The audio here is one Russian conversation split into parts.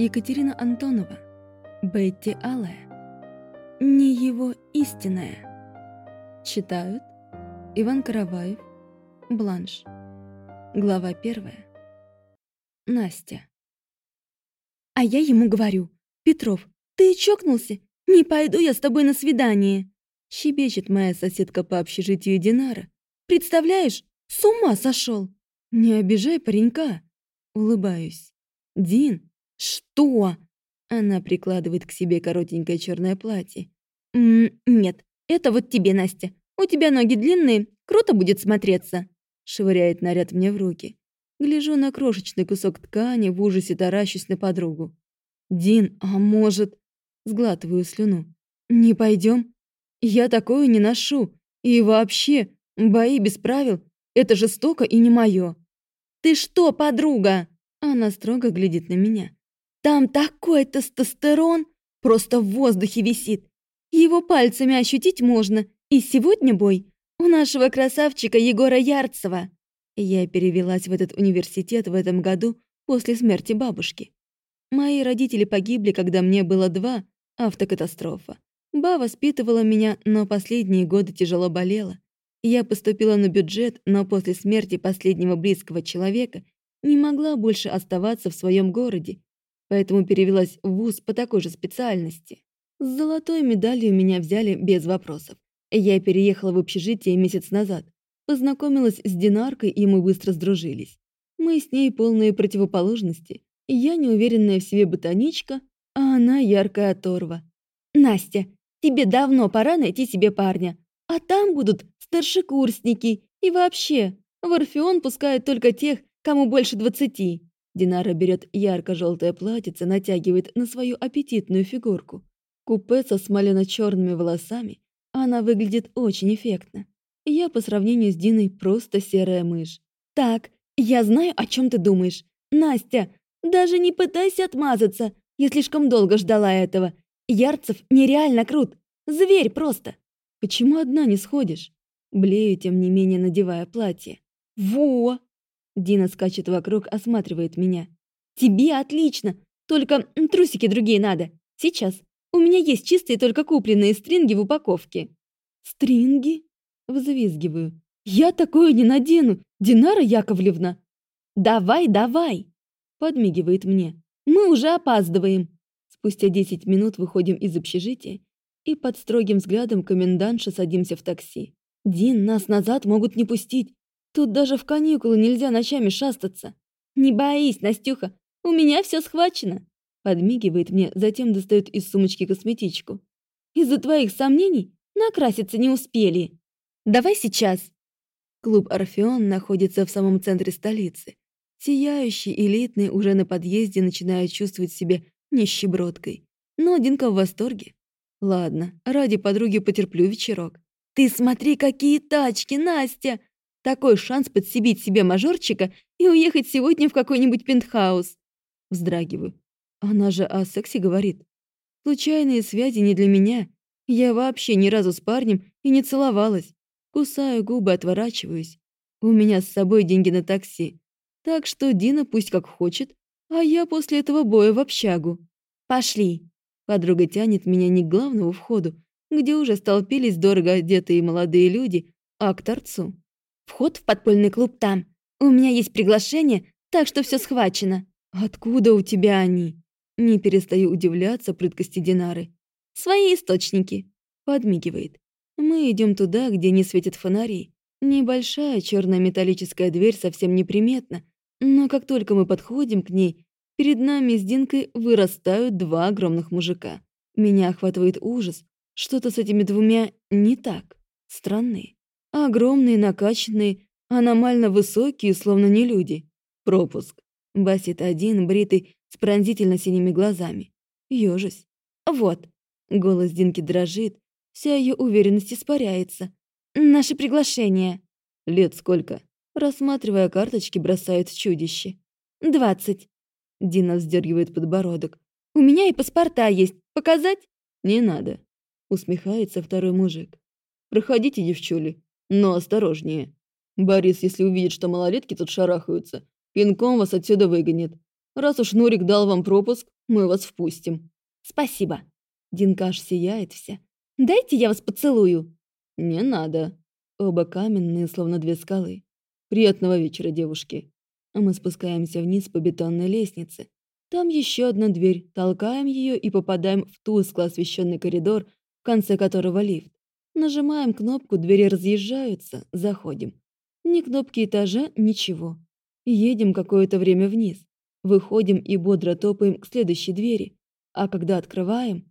Екатерина Антонова. Бетти Алая. Не его истинная. Читают Иван Караваев. Бланш. Глава первая. Настя. А я ему говорю, Петров, ты чокнулся? Не пойду я с тобой на свидание. Щебечет моя соседка по общежитию Динара. Представляешь, с ума сошел. Не обижай паренька. Улыбаюсь. Дин, «Что?» Она прикладывает к себе коротенькое черное платье. «М -м «Нет, это вот тебе, Настя. У тебя ноги длинные, круто будет смотреться», швыряет наряд мне в руки. Гляжу на крошечный кусок ткани, в ужасе таращусь на подругу. «Дин, а может...» Сглатываю слюну. «Не пойдем? Я такое не ношу. И вообще, бои без правил — это жестоко и не мое». «Ты что, подруга?» Она строго глядит на меня. Там такой тестостерон, просто в воздухе висит. Его пальцами ощутить можно. И сегодня бой у нашего красавчика Егора Ярцева. Я перевелась в этот университет в этом году после смерти бабушки. Мои родители погибли, когда мне было два, автокатастрофа. Ба воспитывала меня, но последние годы тяжело болела. Я поступила на бюджет, но после смерти последнего близкого человека не могла больше оставаться в своем городе поэтому перевелась в ВУЗ по такой же специальности. С золотой медалью меня взяли без вопросов. Я переехала в общежитие месяц назад, познакомилась с Динаркой, и мы быстро сдружились. Мы с ней полные противоположности. Я неуверенная в себе ботаничка, а она яркая оторва. «Настя, тебе давно пора найти себе парня, а там будут старшекурсники и вообще, в Орфеон пускают только тех, кому больше двадцати». Динара берет ярко-желтое платьице, натягивает на свою аппетитную фигурку. Купе со смолено-черными волосами, она выглядит очень эффектно. Я по сравнению с Диной просто серая мышь. «Так, я знаю, о чем ты думаешь. Настя, даже не пытайся отмазаться. Я слишком долго ждала этого. Ярцев нереально крут. Зверь просто. Почему одна не сходишь?» Блею, тем не менее, надевая платье. «Во! Дина скачет вокруг, осматривает меня. «Тебе отлично! Только трусики другие надо. Сейчас. У меня есть чистые, только купленные стринги в упаковке». «Стринги?» Взвизгиваю. «Я такое не надену, Динара Яковлевна!» «Давай, давай!» Подмигивает мне. «Мы уже опаздываем!» Спустя десять минут выходим из общежития и под строгим взглядом комендантша садимся в такси. «Дин, нас назад могут не пустить. Тут даже в каникулы нельзя ночами шастаться. Не боись, Настюха, у меня все схвачено. Подмигивает мне, затем достает из сумочки косметичку. Из-за твоих сомнений накраситься не успели. Давай сейчас. Клуб «Орфеон» находится в самом центре столицы. Сияющий, элитный, уже на подъезде начинает чувствовать себя нищебродкой. Но Динка в восторге. Ладно, ради подруги потерплю вечерок. «Ты смотри, какие тачки, Настя! Такой шанс подсебить себе мажорчика и уехать сегодня в какой-нибудь пентхаус. Вздрагиваю. Она же о сексе говорит. Случайные связи не для меня. Я вообще ни разу с парнем и не целовалась. Кусаю губы, отворачиваюсь. У меня с собой деньги на такси. Так что Дина пусть как хочет, а я после этого боя в общагу. Пошли. Подруга тянет меня не к главному входу, где уже столпились дорого одетые молодые люди, а к торцу. Вход в подпольный клуб там. У меня есть приглашение, так что все схвачено. Откуда у тебя они? Не перестаю удивляться прыткости Динары. Свои источники. Подмигивает. Мы идем туда, где не светят фонари. Небольшая черная металлическая дверь совсем неприметна, но как только мы подходим к ней, перед нами с Динкой вырастают два огромных мужика. Меня охватывает ужас. Что-то с этими двумя не так. Странные. Огромные, накачанные, аномально высокие, словно не люди. Пропуск. Басит один, бритый, с пронзительно синими глазами. Ёжись. Вот. Голос Динки дрожит, вся ее уверенность испаряется. Наше приглашение. Лет сколько? Рассматривая карточки, бросает чудище. «Двадцать». Дина вздергивает подбородок. «У меня и паспорта есть. Показать?» «Не надо», — усмехается второй мужик. «Проходите, девчули. Но осторожнее. Борис, если увидит, что малолетки тут шарахаются, пинком вас отсюда выгонит. Раз уж Нурик дал вам пропуск, мы вас впустим». «Спасибо». Динкаш сияет вся. «Дайте я вас поцелую». «Не надо». Оба каменные, словно две скалы. «Приятного вечера, девушки». А мы спускаемся вниз по бетонной лестнице. Там еще одна дверь, толкаем ее и попадаем в тускло освещенный коридор, в конце которого лифт. Нажимаем кнопку, двери разъезжаются, заходим. Ни кнопки этажа, ничего. Едем какое-то время вниз. Выходим и бодро топаем к следующей двери. А когда открываем...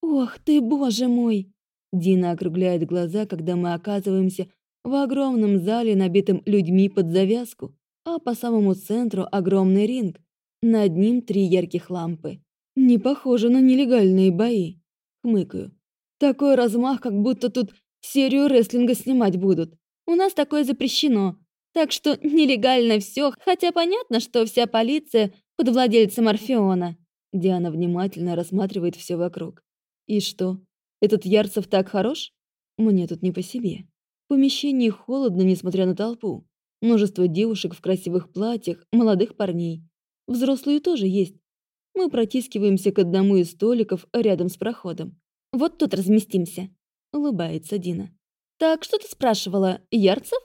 «Ох ты, боже мой!» Дина округляет глаза, когда мы оказываемся в огромном зале, набитом людьми под завязку, а по самому центру огромный ринг. Над ним три ярких лампы. Не похоже на нелегальные бои. Хмыкаю. Такой размах, как будто тут серию рестлинга снимать будут. У нас такое запрещено. Так что нелегально все, хотя понятно, что вся полиция под владельцем Орфеона. Диана внимательно рассматривает все вокруг. И что? Этот Ярцев так хорош? Мне тут не по себе. В помещении холодно, несмотря на толпу. Множество девушек в красивых платьях, молодых парней. Взрослые тоже есть. Мы протискиваемся к одному из столиков рядом с проходом. «Вот тут разместимся», — улыбается Дина. «Так что ты спрашивала, Ярцев?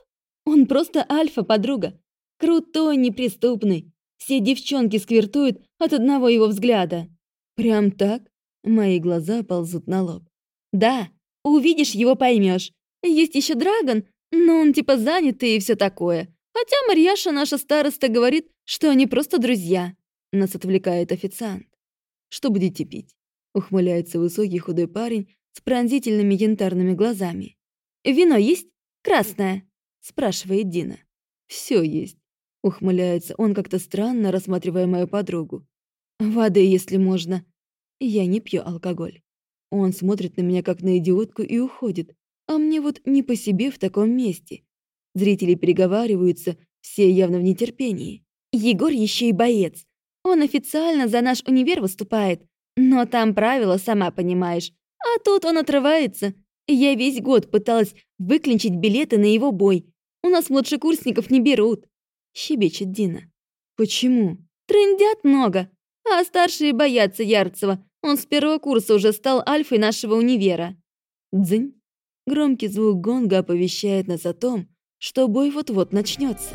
Он просто альфа-подруга. Крутой, неприступный. Все девчонки сквертуют от одного его взгляда». «Прям так?» Мои глаза ползут на лоб. «Да, увидишь его поймешь. Есть еще Драгон, но он типа занятый и все такое. Хотя Марьяша, наша староста, говорит, что они просто друзья». Нас отвлекает официант. «Что будете пить?» Ухмыляется высокий худой парень с пронзительными янтарными глазами. «Вино есть? Красное?» Спрашивает Дина. «Все есть». Ухмыляется он как-то странно, рассматривая мою подругу. «Воды, если можно», я не пью алкоголь. Он смотрит на меня как на идиотку и уходит. А мне вот не по себе в таком месте. Зрители переговариваются, все явно в нетерпении. Егор еще и боец. Он официально за наш универ выступает. Но там правила, сама понимаешь. А тут он отрывается. Я весь год пыталась выклинчить билеты на его бой. У нас младшекурсников не берут. Щебечет Дина. Почему? Трындят много. А старшие боятся Ярцева. Он с первого курса уже стал альфой нашего универа. Дзынь. Громкий звук гонга оповещает нас о том, что бой вот-вот начнется.